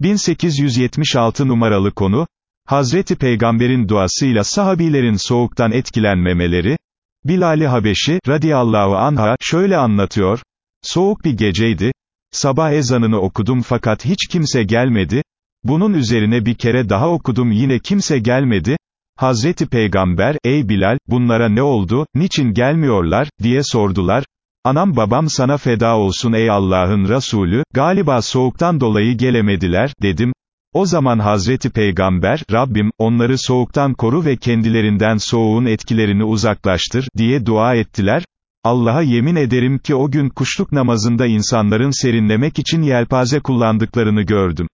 1876 numaralı konu, Hazreti Peygamber'in duasıyla sahabilerin soğuktan etkilenmemeleri, Bilal-i Habeşi, radiyallahu anha, şöyle anlatıyor, soğuk bir geceydi, sabah ezanını okudum fakat hiç kimse gelmedi, bunun üzerine bir kere daha okudum yine kimse gelmedi, Hazreti Peygamber, ey Bilal, bunlara ne oldu, niçin gelmiyorlar, diye sordular, Anam babam sana feda olsun ey Allah'ın Resulü, galiba soğuktan dolayı gelemediler, dedim. O zaman Hazreti Peygamber, Rabbim, onları soğuktan koru ve kendilerinden soğuğun etkilerini uzaklaştır, diye dua ettiler. Allah'a yemin ederim ki o gün kuşluk namazında insanların serinlemek için yelpaze kullandıklarını gördüm.